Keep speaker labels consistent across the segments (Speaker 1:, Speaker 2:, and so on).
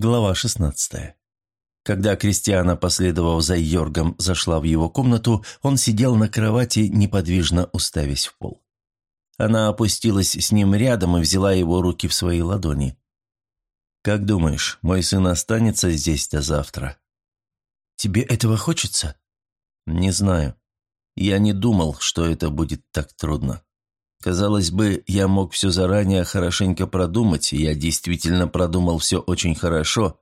Speaker 1: Глава 16. Когда Кристиана, последовав за Йоргом, зашла в его комнату, он сидел на кровати, неподвижно уставясь в пол. Она опустилась с ним рядом и взяла его руки в свои ладони. «Как думаешь, мой сын останется здесь до завтра?» «Тебе этого хочется?» «Не знаю. Я не думал, что это будет так трудно. Казалось бы, я мог все заранее хорошенько продумать, и я действительно продумал все очень хорошо,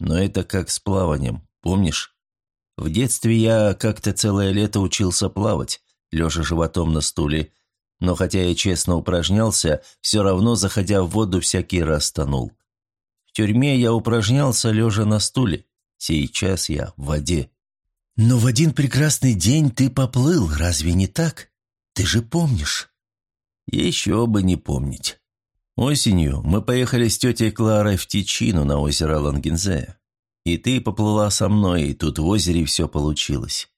Speaker 1: но это как с плаванием, помнишь? В детстве я как-то целое лето учился плавать, лежа животом на стуле, но хотя я честно упражнялся, все равно, заходя в воду, всякий раз тонул. В тюрьме я упражнялся, лежа на стуле, сейчас я в воде.
Speaker 2: Но в один прекрасный день ты поплыл, разве не так? Ты же помнишь?
Speaker 1: Еще бы не помнить. Осенью мы поехали с тетей Кларой в Тичину на озеро Лангензе. И ты поплыла со мной, и тут в озере все получилось.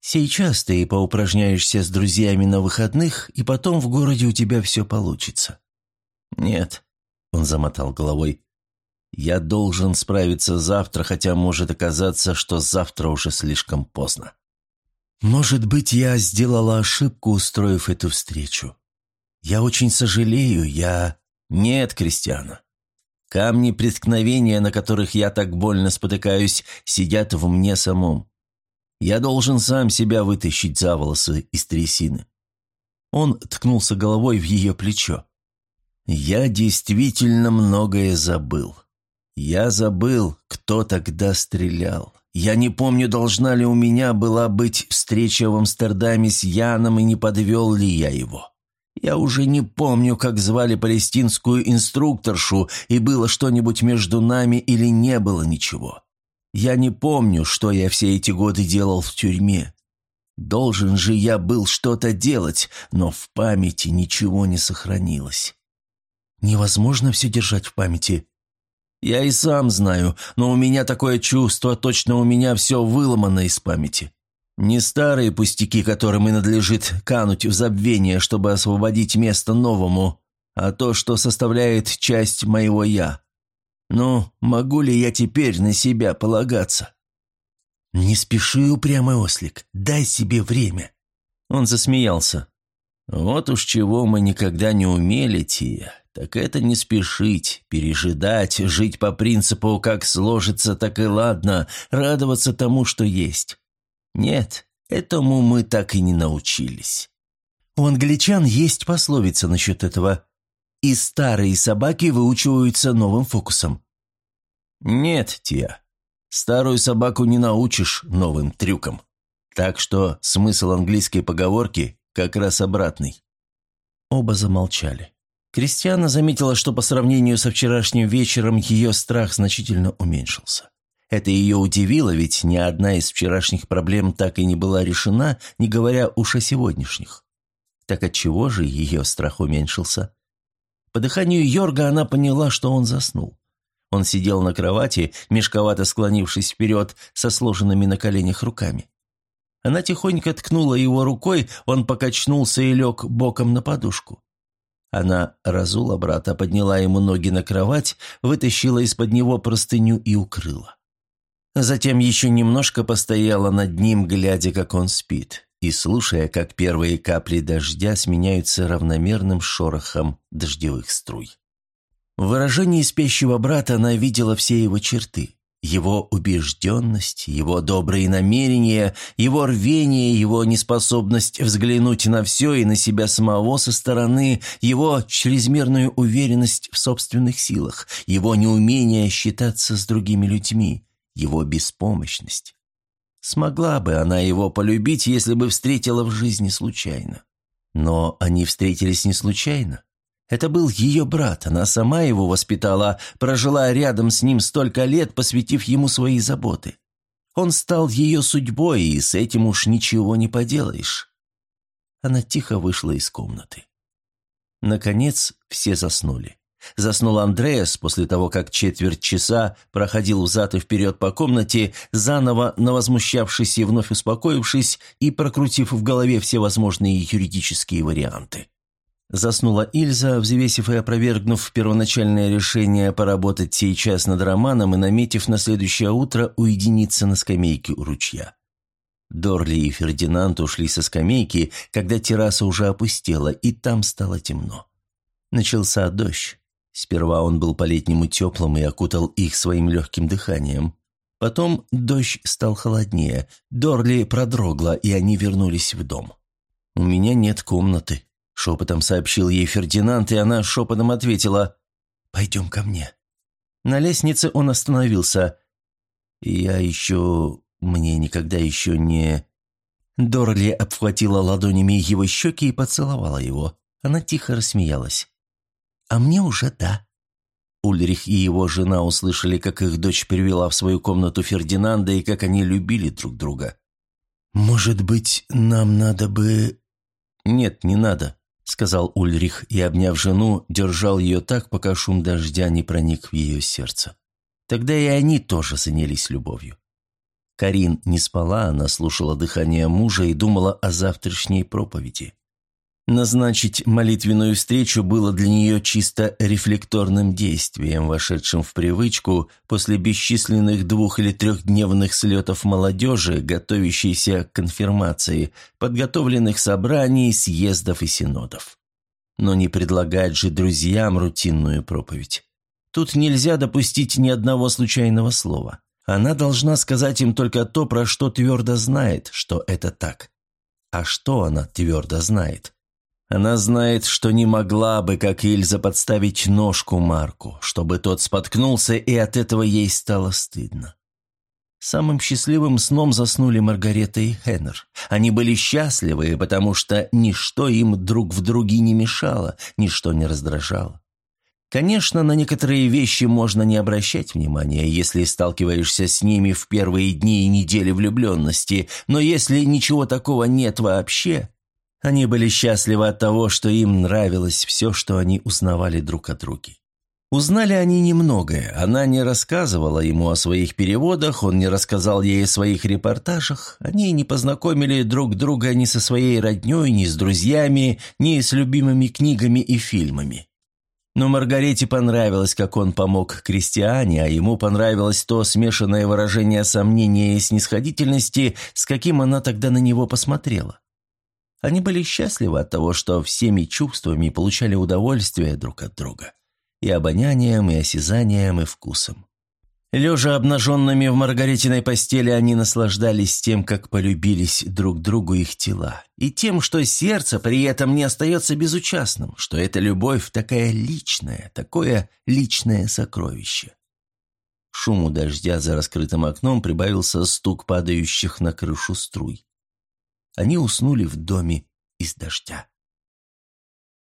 Speaker 2: Сейчас ты поупражняешься с друзьями на выходных, и потом в городе у тебя все получится.
Speaker 1: Нет, он замотал головой. Я должен справиться завтра, хотя может оказаться, что завтра уже слишком поздно.
Speaker 2: Может быть, я сделала ошибку, устроив эту встречу. «Я очень сожалею, я...»
Speaker 1: «Нет, Кристиана. Камни преткновения, на которых я так больно спотыкаюсь, сидят в мне самом. Я должен сам себя вытащить за волосы из трясины». Он ткнулся головой в ее плечо. «Я действительно многое забыл. Я забыл, кто тогда стрелял. Я не помню, должна ли у меня была быть встреча в Амстердаме с Яном и не подвел ли я его. Я уже не помню, как звали палестинскую инструкторшу, и было что-нибудь между нами или не было ничего. Я не помню, что я все эти годы делал в тюрьме. Должен же я был что-то делать, но в памяти ничего не сохранилось.
Speaker 2: Невозможно все держать в памяти.
Speaker 1: Я и сам знаю, но у меня такое чувство, точно у меня все выломано из памяти. Не старые пустяки, которым и надлежит кануть в забвение, чтобы освободить место новому, а то, что составляет часть моего «я». Ну, могу ли я теперь на себя полагаться?
Speaker 2: «Не спеши, упрямый ослик, дай себе время».
Speaker 1: Он засмеялся. «Вот уж чего мы никогда не умели, Тия, так это не спешить, пережидать, жить по принципу «как сложится, так и ладно», радоваться тому, что есть. Нет, этому мы так и не научились.
Speaker 2: У англичан есть пословица насчет этого. И старые собаки выучиваются новым фокусом.
Speaker 1: Нет, Тия, старую собаку не научишь новым трюкам. Так что смысл английской поговорки как раз обратный.
Speaker 2: Оба замолчали. Кристиана заметила, что по сравнению со вчерашним вечером ее страх значительно уменьшился. Это ее удивило, ведь ни одна из вчерашних проблем так и не была решена, не говоря уж о сегодняшних. Так отчего же ее страх уменьшился? По дыханию Йорга она поняла, что он заснул. Он сидел на кровати, мешковато склонившись вперед, со сложенными на коленях руками. Она тихонько ткнула его рукой, он покачнулся и лег боком на подушку. Она разула брата, подняла ему ноги на кровать, вытащила из-под него простыню и укрыла. Затем еще немножко постояла над ним, глядя, как он спит, и слушая, как первые капли дождя сменяются равномерным шорохом дождевых струй. В выражении спящего брата она видела все его черты. Его убежденность, его добрые намерения, его рвение, его неспособность взглянуть на все и на себя самого со стороны, его чрезмерную уверенность в собственных силах, его неумение считаться с другими людьми – его беспомощность. Смогла бы она его полюбить, если бы встретила в жизни случайно. Но они встретились не случайно. Это был ее брат, она сама его воспитала, прожила рядом с ним столько лет, посвятив ему свои заботы. Он стал ее судьбой, и с этим уж ничего не поделаешь. Она тихо вышла из комнаты. Наконец все заснули. Заснул Андреас после того, как четверть часа проходил взад и вперед по комнате, заново навозмущавшись и вновь успокоившись и прокрутив в голове все возможные юридические варианты. Заснула Ильза, взвесив и опровергнув первоначальное решение поработать сейчас над романом и наметив на следующее утро уединиться на скамейке у ручья. Дорли и Фердинанд ушли со скамейки, когда терраса уже опустела, и там стало темно. Начался дождь. Сперва он был по-летнему теплым и окутал их своим легким дыханием. Потом дождь стал холоднее, Дорли продрогла, и они вернулись в дом. «У меня нет комнаты», — шепотом сообщил ей Фердинанд, и она шепотом ответила «Пойдем ко мне». На лестнице он остановился. «Я еще... мне никогда еще не...» Дорли обхватила ладонями его щеки и поцеловала его. Она тихо рассмеялась. «А мне уже да». Ульрих и его жена услышали, как их дочь привела в свою комнату Фердинанда и как они любили друг друга. «Может быть, нам надо бы...» «Нет, не надо», — сказал Ульрих и, обняв жену, держал ее так, пока шум дождя не проник в ее сердце. Тогда и они тоже занялись любовью. Карин не спала, она слушала дыхание мужа и думала о завтрашней проповеди. Назначить молитвенную встречу было для нее чисто рефлекторным действием, вошедшим в привычку после бесчисленных двух- или трехдневных слетов молодежи, готовящейся к конфирмации, подготовленных собраний, съездов и синодов. Но не предлагать же друзьям рутинную проповедь. Тут нельзя допустить ни одного случайного слова. Она должна сказать им только то, про что твердо знает, что это так. А что она твердо знает? Она знает, что не могла бы, как Ильза, подставить ножку Марку, чтобы тот споткнулся, и от этого ей стало стыдно. Самым счастливым сном заснули Маргарета и Хеннер. Они были счастливы, потому что ничто им друг в друге не мешало, ничто не раздражало. Конечно, на некоторые вещи можно не обращать внимания, если сталкиваешься с ними в первые дни и недели влюбленности, но если ничего такого нет вообще, они были счастливы от того, что им нравилось все, что они узнавали друг о друге. Узнали они немногое. Она не рассказывала ему о своих переводах, он не рассказал ей о своих репортажах. Они не познакомили друг друга ни со своей роднёй, ни с друзьями, ни с любимыми книгами и фильмами. Но Маргарете понравилось, как он помог крестьяне, а ему понравилось то смешанное выражение сомнения и снисходительности, с каким она тогда на него посмотрела. Они были счастливы от того, что всеми чувствами получали удовольствие друг от друга. И обонянием, и осязанием, и вкусом. Лежа обнаженными в Маргаритиной постели, они наслаждались тем, как полюбились друг другу их тела, и тем, что сердце при этом не остается безучастным, что эта любовь такая личная, такое личное сокровище. Шуму дождя за раскрытым окном прибавился стук падающих на крышу струй. Они уснули в доме из дождя.